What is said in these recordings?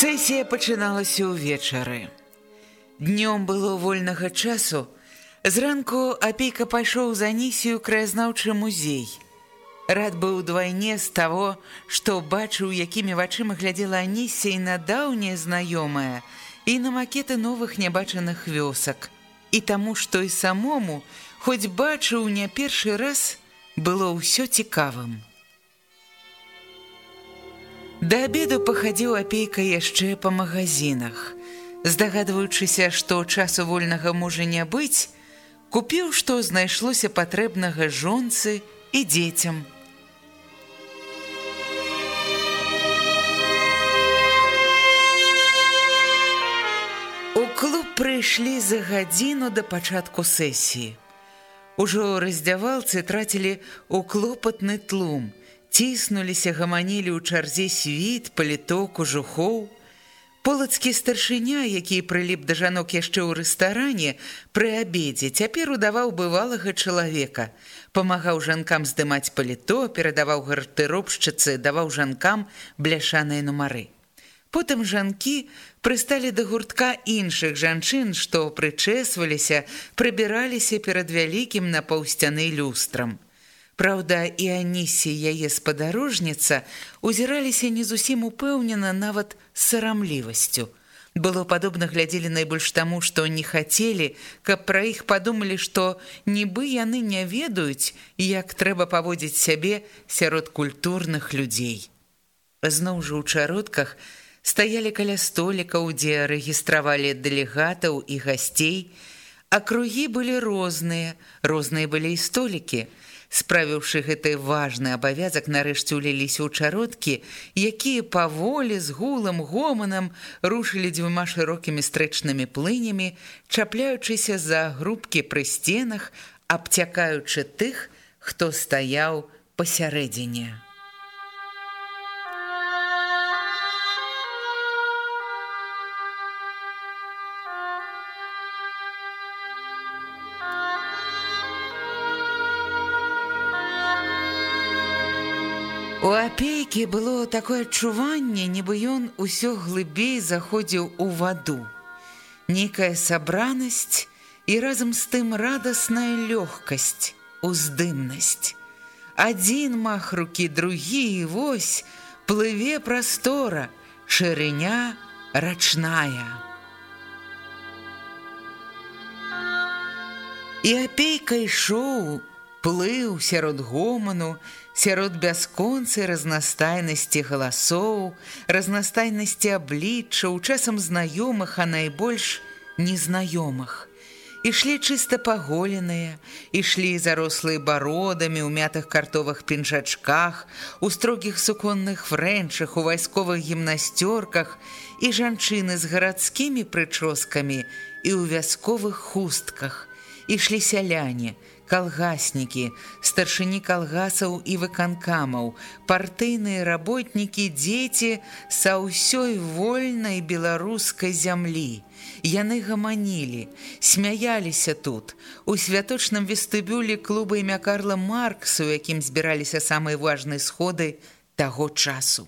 Сесія пачыналася ўвечары. Днём было вольнага часу. Зранку апейка пайшоў за нісію краязнаўчы музей. Рад быў удвайне з таго, што бачыў, якімі вачыма глядзела Анісія на даўняе знаёмае і на макеты новых нябачаных вёсак. І таму, што і самому, хоць бачыў не першы раз, было ўсё цікавым. Да обеду пахадзіў апейка яшчэ па магазинах. Здагадваючыся, што часу вольнага можа не быць, купіў, што знайшлося патрэбнага жонцы і дзецям. У клуб прыйшлі за гадзіну да пачатку сесіі. Ужо раздзявалцы трацілі ў клопатны тлум – ціснуліся гаманілі ў чарзе світ, паліто, кожухоў. Полацкі старшыня, які прыліп да жанок яшчэ ў рэстаране, пры абедзе цяпер удаваў бывалага чалавека. Памагаў жанкам здымаць паліто, перадаваў гартыробшчыцы, даваў жанкам бляшаныя нумары. Потым жанкі прысталі да гуртка іншых жанчын, што прычэсваліся, прыбіраліся перад вялікім напаўсцяны люстрам. Праўда, і Анісі яе спадарожніца узіраліся не зусім упэўнена нават сарамлівасцю. Было падобна глядзелі найбольш таму, што не хацелі, каб пра іх падумалі, што нібы яны не ведаюць, як трэба паводзіць сябе сярод культурных людзей. Зноў жа ў чародках стаялі каля столікаў, дзе рэгістравалі дэлегатаў і гасцей, а кругі былі розныя, розныя былі і столікі – справіўшы гэты важны абавязак нарэшце ўліліся ў чародкі, якія паволі з гулам гоманам рушылі дзвюма шырокімі стрэчнымі плынямі, чапляючыся за грубкі пры сценах, абцякаючы тых, хто стаяў пасярэдзіне. Апейкі было такое адчуванне, нібы ён усё глыбей заходзіў у ваду. Некая сабранасць і разам з тым радасная лёгкасць, уздымнасць. Адзін мах рукі другі і вось плыве прастора, шырыня рачная. І апейка ішоў, плыў сярод гоману, сярод бясконцай разнастайнасці галасоў, разнастайнасці абліччаў, часам знаёмых, а найбольш незнаёмых. Ішлі чыста паголеныя, ішлі зарослыя бародамі ў мятых картовых пінжачках, у строгіх суконных фрэнчах, у вайсковых гімнасцёрках і жанчыны з гарадскімі прычоскамі і ў вясковых хустках. Ішлі сяляне, калгаснікі, старшыні калгасаў і выканкамаў, партыйныя работнікі, дзеці са ўсёй вольнай беларускай зямлі. Яны гаманілі, смяяліся тут, у святочным вестыбюлі клуба імя Карла Марксу, якім збіраліся самыя важныя сходы таго часу.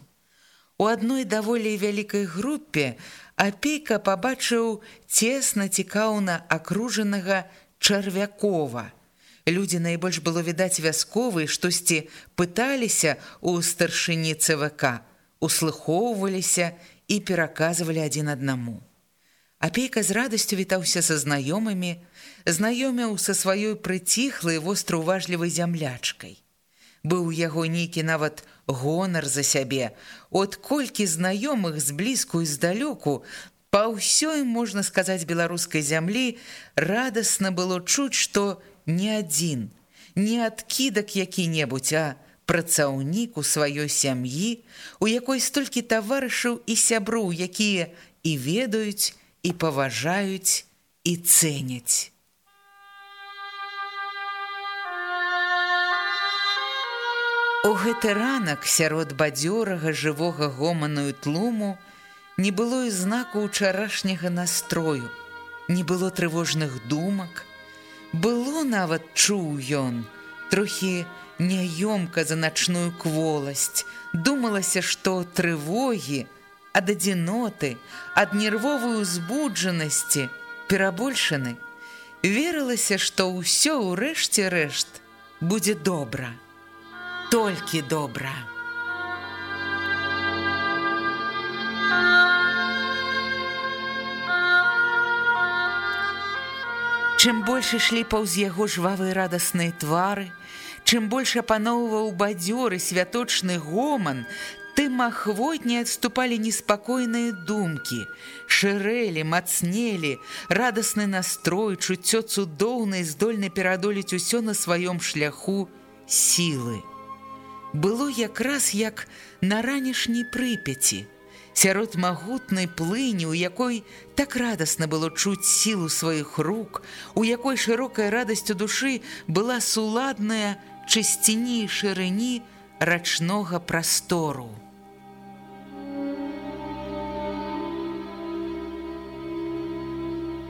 У адной даволі вялікай групе апейка пабачыў цесна цікаўна акружанага чарвякова – Людзі найбольш было відаць вясковыя, штосьці пыталіся ў старшыні ЦВК, услыхоўваліся і пераказвалі адзін аднаму. Апейка з радасцю вітаўся са знаёмымі, знаёміў са сваёй прыціхлай вострауважлівай зямлячкай. Быў у яго нейкі нават гонар за сябе, от колькі знаёмых зблізку і здалёку, па ўсёй можна сказаць беларускай зямлі радасна было чуць, што не адзін, не адкідак які-небудзь, а працаўнік у сваёй сям'і, у якой столькі таварышаў і сяброў, якія і ведаюць, і паважаюць і цэняць. У гэты ранак сярод бадзёрага жывога гоманую тлуму не было і знаку ўчарашняга настрою, не было трывожных думак, было нават чуў ён, трохі няёмка за начную кволасць, думалася, што трывогі, ад адзіноты, ад нервовай узбуджанасці перабольшаны, верылася, што ўсё ўрэшце рэшт будзе добра. Толькі добра. Чым больш ішлі паўз яго жвавыя радасныя твары, чым больш апаноўваў бадзёры святочны гоман, тым ахвотней адступалі неспакойныя думкі, шырэлі, мацнелі, радасны настрой, чуццё цудоўнай здольны перадолець усё на сваём шляху сілы было якраз як на ранішняй прыпяці, сярод магутнай плыні, у якой так радасна было чуць сілу сваіх рук, у якой шырокая радасць у душы была суладная чысціні шырыні рачнога прастору.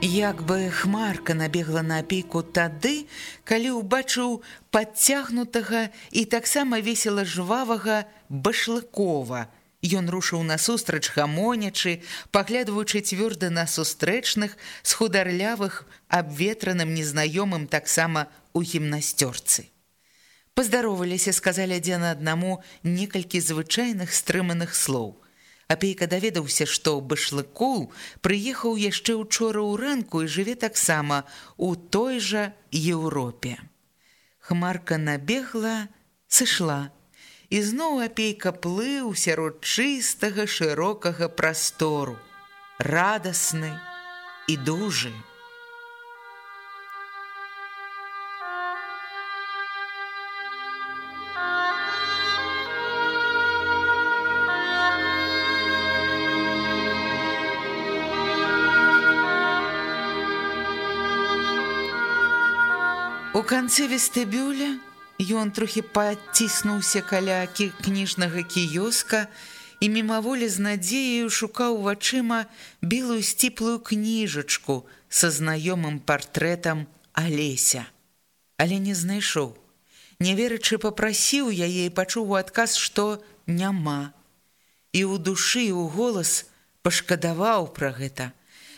Як бы хмарка набегла на апейку тады, калі ўбачыў падцягнутага і таксама весела жвавага башлыкова. Ён рушыў насустрач гамонячы, паглядваючы цвёрда на сустрэчных з хударлявых, абветраным незнаёмым таксама у гімнасцёрцы. Паздароваліся, сказалі адзін аднаму некалькі звычайных стрыманых слоў. Апейка даведаўся, што башлыкоў прыехаў яшчэ учора ў рынку і жыве таксама у той жа Еўропе. Хмарка набегла, сышла, і зноў апейка плыў сярод чыстага шырокага прастору, радасны і дужы. У канцы вестыбюля ён трохі паціснуўся каля кніжнага кіёска і мімаволі з надзеяю шукаў вачыма белую сціплую кніжачку са знаёмым партрэтам Алеся. Але не знайшоў. Не верачы папрасіў яе і пачуў у адказ, што няма. І ў душы ў голас пашкадаваў пра гэта.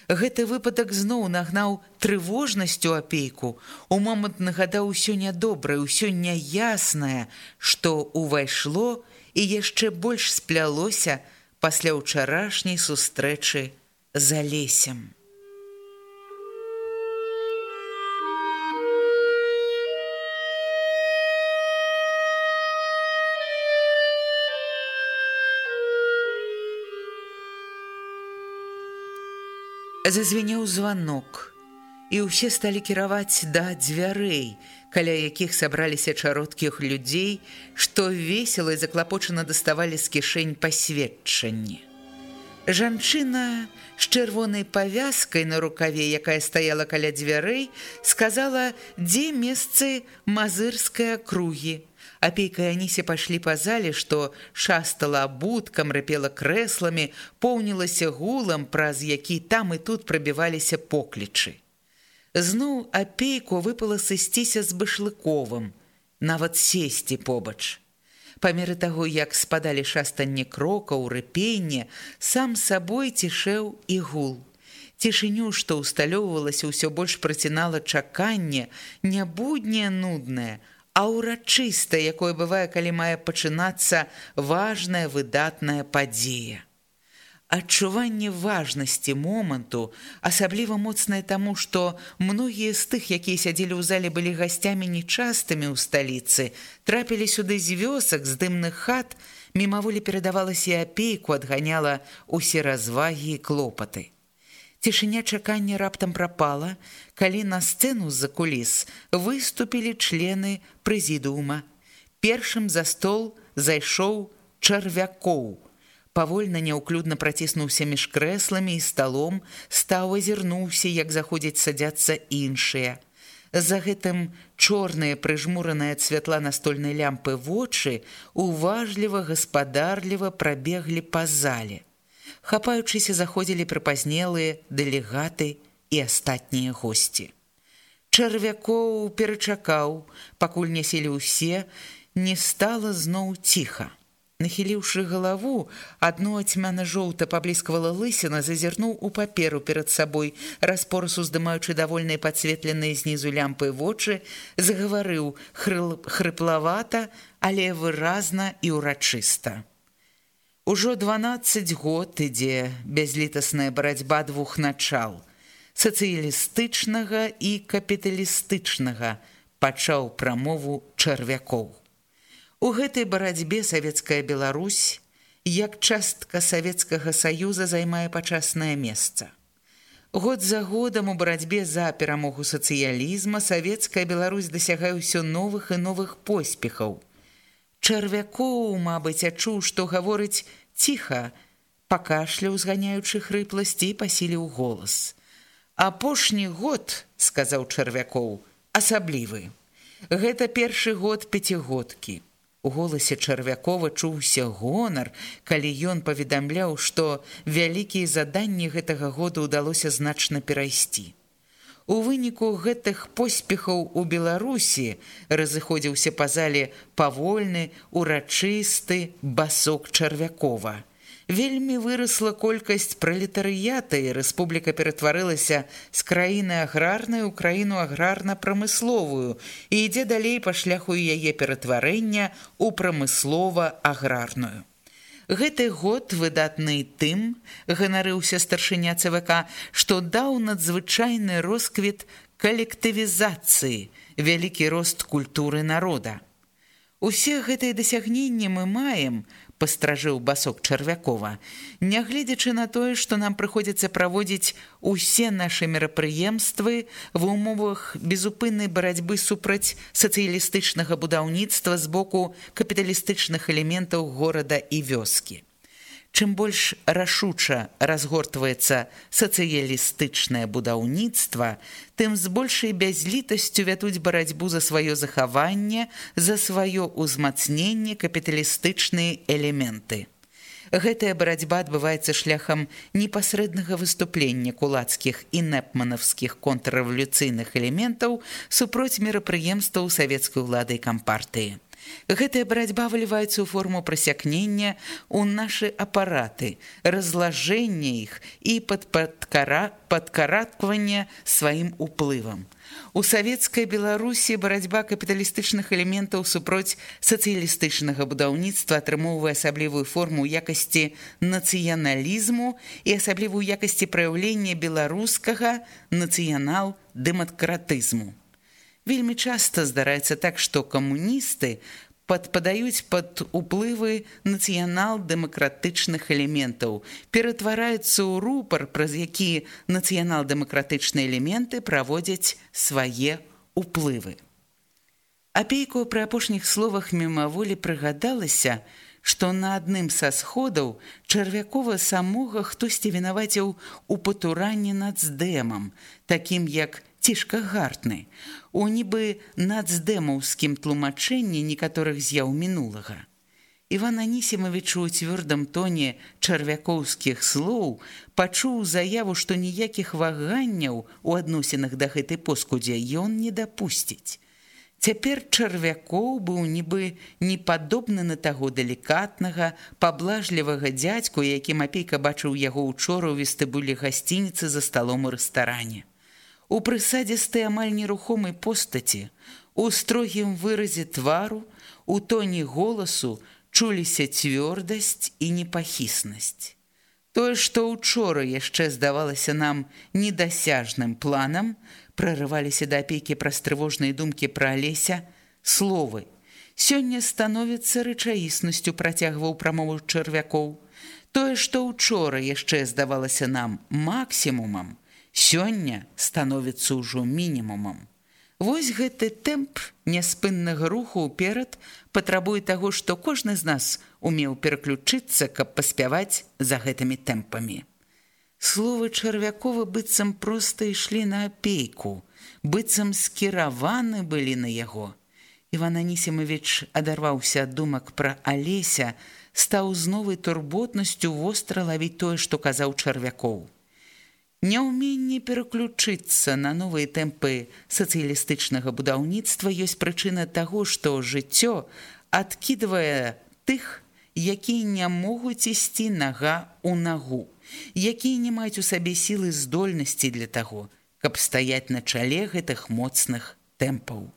Гэты выпадак зноў нагнаў трывожнасцю апейку. У момант нагадаў усё нядобрае, усё няяснае, што ўвайшло і яшчэ больш сплялося пасля ўчарашняй сустрэчы за лесем. Зазвенеў званок, і ўсе сталі кіраваць да дзвярэй, каля якіх сабраліся чароткіх людзей, што весела і заклапочана даставалі з кішэнь пасведчанні. Жанчына з чырвонай павязкай на рукаве, якая стаяла каля дзвярэй, сказала, дзе месцы мазырскай акругі. Апейка і Анісе пайшлі па зале, што шастала абуткам, рыпела крэсламі, поўнілася гулам, праз які там і тут прабіваліся поклічы. Зноў апейку выпала сысціся з башлыковым, нават сесці побач. Па меры таго, як спадалі шастанне крокаў, рыпенне, сам сабой цішэў і гул. Цішыню, што ўсталёўвалася ўсё больш працінала чаканне, нябудняе нуднае, а ўрачыста, якое бывае, калі мае пачынацца важная выдатная падзея. Адчуванне важнасці моманту асабліва моцнае таму, што многія з тых, якія сядзелі ў зале былі гасцямі нечастымі ў сталіцы, трапілі сюды з вёсак з дымных хат, мімаволі перадавалася апейку, адганяла усе развагі і клопаты. Цішыня чакання раптам прапала, калі на сцэну з-за куліс выступілі члены прэзідуума. Першым за стол зайшоў чарвякоў павольна няўклюдна праціснуўся між крэсламі і сталом, стаў азірнуўся, як заходзяць садзяцца іншыя. За гэтым чорныя прыжмураныя ад святла настольнай лямпы вочы уважліва гаспадарліва прабеглі па зале. Хапаючыся заходзілі прыпазнелыя дэлегаты і астатнія госці. Чарвякоў перачакаў, пакуль няселі ўсе, не стала зноў ціха. Нахіліўшы галаву, адно цьмяна-жоўта пабліскавала лысіна, зазірнуў у паперу перад сабой, распорасу здымаючы давольныя падсветленыя знізу лямпы вочы, загаварыў хрыплавата, але выразна і ўрачыста. Ужо 12 год ідзе бязлітасная барацьба двух начал, сацыялістычнага і капіталістычнага, пачаў прамову чарвякоў. У гэтай барацьбе савецкая Беларусь, як частка Савецкага саюза займае пачаснае месца. Год за годам у барацьбе за перамогу сацыялізма савецкая Беларусь дасягае ўсё новых і новых поспехаў. Чарвякоў, мабыць, адчуў, што гаворыць ціха, пакашля узганяючы хрыпласці пасіліў голас. Апошні год, сказаў чарвякоў, асаблівы. Гэта першы год пяцігодкі. У голасе чарвякова чуўся гонар, калі ён паведамляў, што вялікія заданні гэтага года ўдалося значна перайсці. У выніку гэтых поспехаў у Беларусі разыходзіўся па зале павольны, урачысты басок чарвякова. Вельмі вырасла колькасць пралетарыята і рэспубліка ператварылася з краіны аграрнай у краіну аграрна-прамысловую і ідзе далей па шляху яе ператварэння ў прамыслова-аграрную. Гэты год выдатны тым ганарыўся старшыня ЦВК, што даў надзвычайны росквіт калектывізацыі, вялікі рост культуры народа. Усе гэтыя дасягненні мы маем, пастражыў басок чарвякова. Нягледзячы на тое што нам прыходзіцца праводзіць усе нашы мерапрыемствы ва ўмовах безупыннай барацьбы супраць сацыялістычнага будаўніцтва з боку капіталістычных элементаў горада і вёскі Чым больш рашуча разгортваецца сацыялістычнае будаўніцтва, тым з большай бязлітасцю вядуць барацьбу за сваё захаванне, за сваё ўзмацненне капіталістычныя элементы. Гэтая барацьба адбываецца шляхам непасрэднага выступлення кулацкіх і нэпманаўскіх контррэвалюцыйных элементаў супроць мерапрыемстваў савецкай улады кампартыі. Гэтая барацьба выліваецца ў форму прасякнення ў нашы апараты, разлажэння іх і падкараткавання сваім уплывам. У савецкай Беларусі барацьба капіталістычных элементаў супроць сацыялістычнага будаўніцтва атрымоўвае асаблівую форму якасці нацыяналізму і асаблівую якасці праяўлення беларускага нацыянал-дэмакратызму. Вельмі часта здараецца так, што камуністы падпадаюць пад уплывы нацыянал-дэмакратычных элементаў, ператвараюцца ў рупар, праз які нацыянал-дэмакратычныя элементы праводзяць свае уплывы. Апейку пры апошніх словах мімаволі прыгадалася, што на адным са сходаў чарвякова самога хтосьці вінаваціў у патуранні над здэмам, такім як цішка гартны у нібы нацдэмаўскім тлумачэнні некаторых з'яў мінулага. Іван Анісімавічу ў цвёрдам тоне чарвякоўскіх слоў пачуў заяву, што ніякіх ваганняў у адносінах да гэтай поскудзе ён не дапусціць. Цяпер чарвякоў быў нібы не падобны на таго далікатнага, паблажлівага дзядзьку, якім апейка бачыў яго учора ў вестыбулі гасцініцы за сталом у рэстаране. У прысадзістай амаль нерухомай постаці, у строгім выразе твару, у тоні голасу чуліся цвёрдасць і непахіснасць. Тое, што учора яшчэ здавалася нам недасяжным планам, прарываліся да апекі праз трывожныя думкі пра алеся, словы. Сёння становіцца рэчаіснасцю працягваў прамову чарвякоў. Тое, што учора яшчэ здавалася нам максімумам, сёння становіцца ўжо мінімумам. Вось гэты тэмп няспыннага руху ўперад патрабуе таго, што кожны з нас умеў пераключыцца, каб паспяваць за гэтымі тэмпамі. Словы чарвякова быццам проста ішлі на апейку, быццам скіраваны былі на яго. Іван Анісімович адарваўся ад думак пра Алеся, стаў з новай турботнасцю востра лавіць тое, што казаў чарвякоў. Няўменне пераключыцца на новыя тэмпы сацыялістычнага будаўніцтва ёсць прычына таго, што жыццё адкідвае тых, якія не могуць ісці нага ў нагу, якія не маюць у сабе сілы здольнасці для таго, каб стаяць на чале гэтых моцных тэмпаў.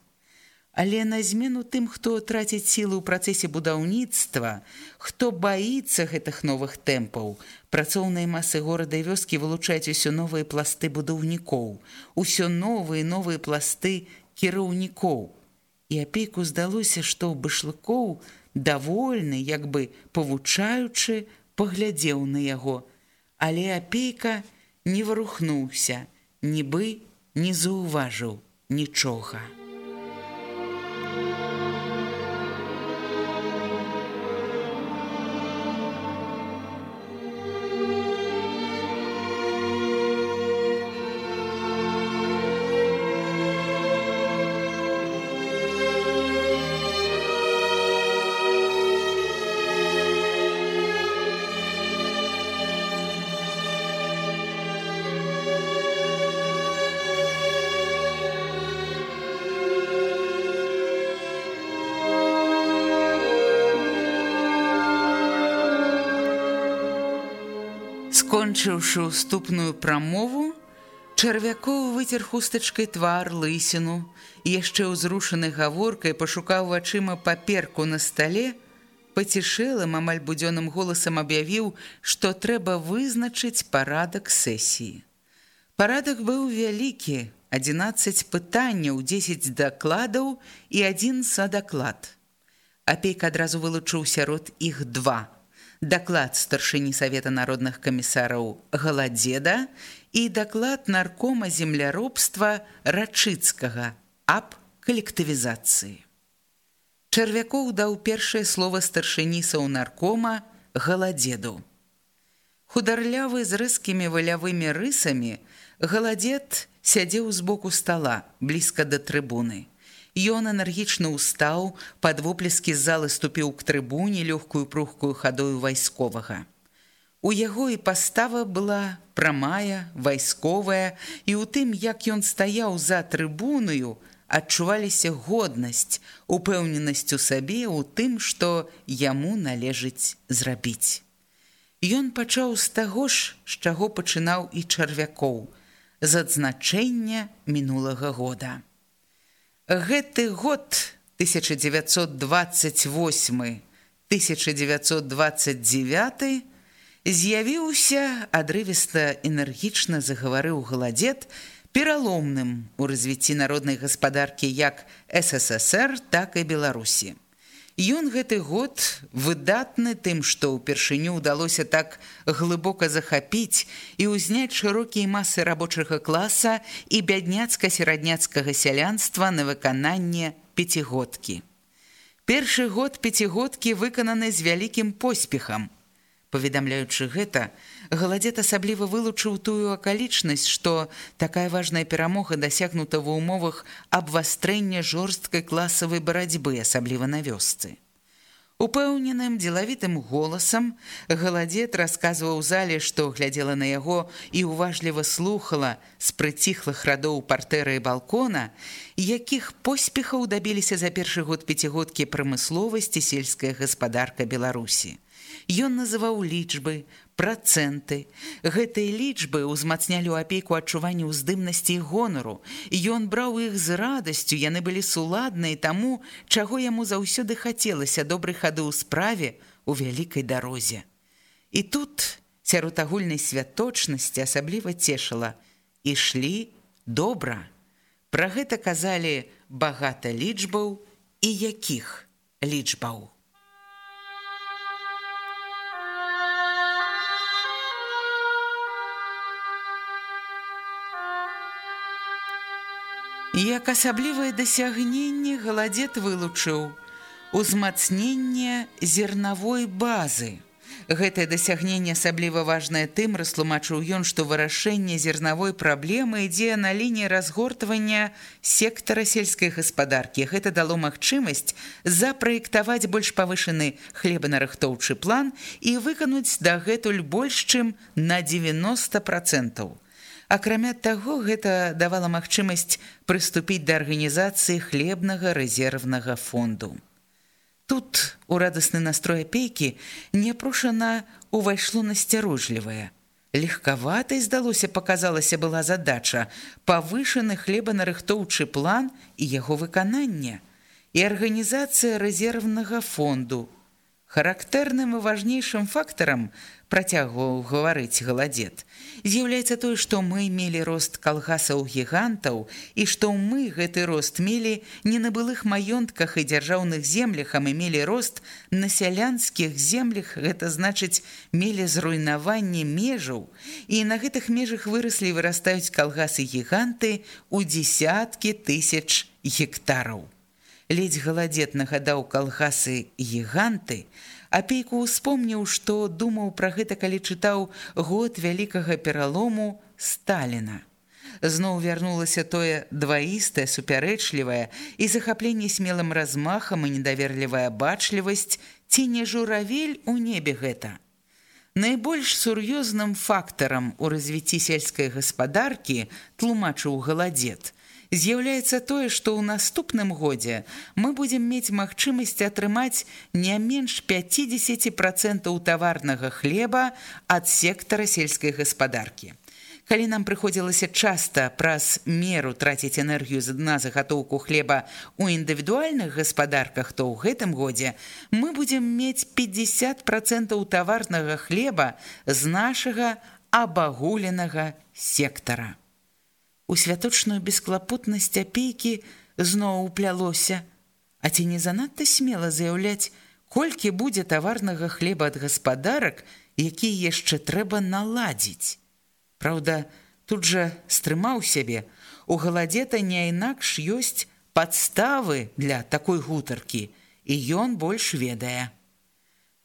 Але на змену тым, хто траціць сілы ў працэсе будаўніцтва, хто баіцца гэтых новых тэмпаў, працоўныя масы горада і вёскі вылучаюць усё новыя пласты будаўнікоў, усё новыя новыя пласты кіраўнікоў. І апейку здалося, што ў башлыкоў давольны, як бы павучаючы, паглядзеў на яго, але апейка не варухнуўся, нібы не заўважыў нічога. Скончыўшы уступную прамову, чарвякоў выцер хустачкай твар лысіну і яшчэ ўзрушаны гаворкай пашукаў вачыма паперку на стале, пацішэлым амаль будзённым голасам аб'явіў, што трэба вызначыць парадак сесіі. Парадак быў вялікі, 11 пытанняў, 10 дакладаў і адзін садаклад. Апейка адразу вылучыў сярод іх два – даклад старшыні савета народных камісараў галадзеда і даклад наркома земляробства рачыцкага аб калектывізацыі. Чарвякоў даў першае слова старшынісаў наркома галадзеду. Хударлявы з рэзкімі валявымі рысамі галадзед сядзеў з боку стала блізка да трыбуны. Ён энергічна ўстаў, пад воплескі залы ступіў к трыбуне лёгкую прухкую хадою вайсковага. У яго і пастава была прамая, вайсковая, і ў тым, як ён стаяў за трыбунаю, адчуваліся годнасць, упэўненасць у сабе ў тым, што яму належыць зрабіць. Ён пачаў з таго ж, з чаго пачынаў і чарвякоў, з адзначэння мінулага года. Гэты год 1928-1929 з'явіўся адрывіста энергічна загаварыў галадзед пераломным у развіцці народнай гаспадаркі як ССР, так і Беларусі. Ён гэты год выдатны тым, што ўпершыню ўдалося так глыбока захапіць і ўзняць шырокія масы рабочага класа і бядняцка-серадняцкага сялянства на выкананне пяцігодкі. Першы год пяцігодкі выкананы з вялікім поспехам. Паведамляючы гэта, Галадзет асабліва вылучыў тую акалічнасць, што такая важная перамога дасягнута ва ўмовах абвастрэння жорсткай класавай барацьбы, асабліва на вёсцы. Упэўненым дзелавітым голасам галадзет расказваў зале, што глядзела на яго і ўважліва слухала з прыціхлых радоў партэры і балкона, якіх поспехаў дабіліся за першы год пяцігодкі прамысловасці сельская гаспадарка Беларусі. Ён называў лічбы, працэнты. Гэтыя лічбы ўзмацнялі ў апейку адчуванне ўздымнасці і гонару. Ён браў іх з радасцю, яны былі суладныя таму, чаго яму заўсёды хацелася добрай хады ў справе ў вялікай дарозе. І тут сярод агульнай святочнасці асабліва цешыла. Ішлі добра. Пра гэта казалі багата лічбаў і якіх лічбаў. Як асаблівае дасягненне галадзет вылучыў узмацненне зернавой базы. Гэтае дасягненне асабліва важнае тым, растлумачыў ён, што вырашэнне зернавой праблемы ідзе на лініі разгортвання сектара сельскай гаспадаркі. Гэта дало магчымасць запраектаваць больш павышаны хлебанарыхтоўчы план і выкануць дагэтуль больш, чым на 90 процентаў. Акрамя таго, гэта давала магчымасць прыступіць да арганізацыі хлебнага рэзервнага фонду. Тут у радасны настрой апейкі няпрошана ўвайшло насцярожлівае. Легкаватай, здалося, паказалася была задача павышаны хлебанарыхтоўчы план і яго выканання і арганізацыя рэзервнага фонду. Характэрным і важнейшым фактарам працягваў гаварыць галадзет. З'яўляецца тое, што мы мелі рост калгасаў гігантаў і што мы гэты рост мелі не на былых маёнтках і дзяржаўных землях, а мы мелі рост на сялянскіх землях, гэта значыць мелі зруйнаванне межаў. І на гэтых межах выраслі вырастаюць калгасы гіганты ў дзесяткі тысяч гектараў. Ледзь галадзет нагадаў калгасы гіганты, Апейку успомніў, што думаў пра гэта, калі чытаў год вялікага пералому Сталіна. Зноў вярнулася тое дваістае, супярэчлівае і захапленне смелым размахам і недаверлівая бачлівасць ці не журавель у небе гэта. Найбольш сур'ёзным фактарам у развіцці сельскай гаспадаркі тлумачыў галадзет – з'яўляецца тое, што ў наступным годзе мы будзем мець магчымасць атрымаць не менш 50% таварнага хлеба ад сектара сельскай гаспадаркі. Калі нам прыходзілася часта праз меру траціць энергію з дна загатоўку хлеба ў індывідуальных гаспадарках, то ў гэтым годзе мы будзем мець 50% таварнага хлеба з нашага абагуленага сектара. У святочную бесклапотнасць апейкі зноў уплялося, А ці не занадта смела заяўляць, колькі будзе таварнага хлеба ад гаспадарак, які яшчэ трэба наладзіць. Праўда, тут жа стрымаў сябе, у галадзета не інакш ёсць падставы для такой гутаркі, і ён больш ведае.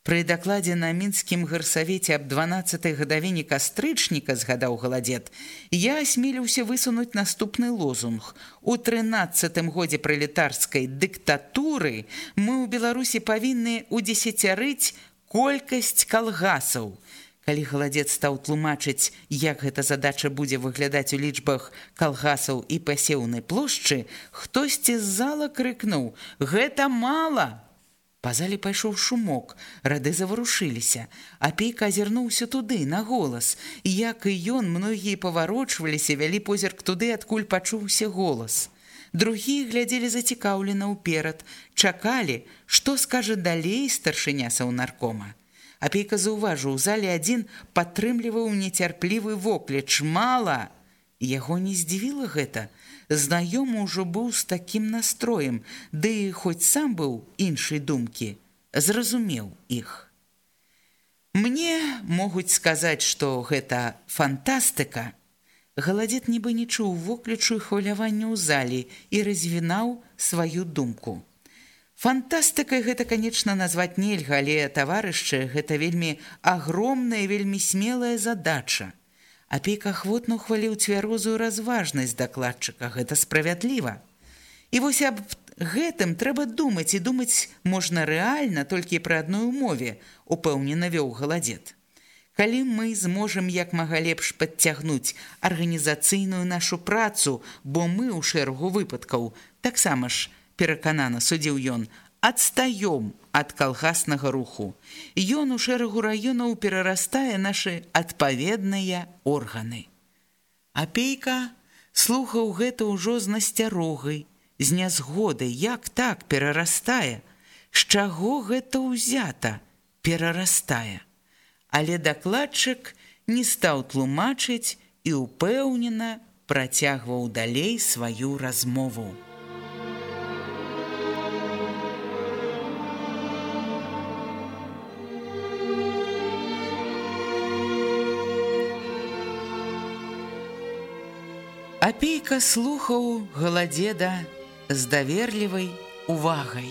Пры дакладзе на мінскім гарсавеце аб 12 гадавіне кастрычніка згадаў галадзет, я асмеліўся высунуць наступны лозунг. У 13 годзе пралетарскай дыктатуры мы ў Беларусі павінны удзесяцярыць колькасць калгасаў. Калі галадзец стаў тлумачыць, як гэта задача будзе выглядаць у лічбах калгасаў і пасеўнай плошчы, хтосьці з зала крыкнуў: « Гэта мала! Па зале пайшоў шумок, рады заварушыліся. Апейка азірнуўся туды, на голас. Як і ён, многія паварочваліся, вялі позірк туды, адкуль пачуўся голас. Другія глядзелі зацікаўлена ўперад, чакалі, што скажа далей старшыня саўнаркома. Апейка заўважыў, у зале адзін падтрымліваў нецярплівы вокліч мала. Яго не здзівіла гэта, знаёмы ўжо быў з такім настроем, ды і хоць сам быў іншай думкі, зразумеў іх. Мне могуць сказаць, што гэта фантастыка. Галадзет нібы не чуў воклічу хвалявання ў залі і развінаў сваю думку. Фантастыкай гэта, канечна, назваць нельга, але таварышчы гэта вельмі агромная, вельмі смелая задача. Апейка ахвотна хваліў цвярозую разважнасць дакладчыка, гэта справядліва. І вось аб гэтым трэба думаць і думаць можна рэальна толькі пры адной умове, упэўнена вёў галадзет. Калі мы зможам як мага лепш падцягнуць арганізацыйную нашу працу, бо мы ў шэрагу выпадкаў, таксама ж пераканана судзіў ён, адстаём ад калгаснага руху. Ён у шэрагу раёнаў перарастае нашы адпаведныя органы. Апейка слухаў гэта ўжо з насцярогай, з нязгодай, як так перарастае, з чаго гэта ўзята перарастае. але дакладчык не стаў тлумачыць і упэўнена працягваў далей сваю размову. Апейка слухаў галадзеда з даверлівай увагай.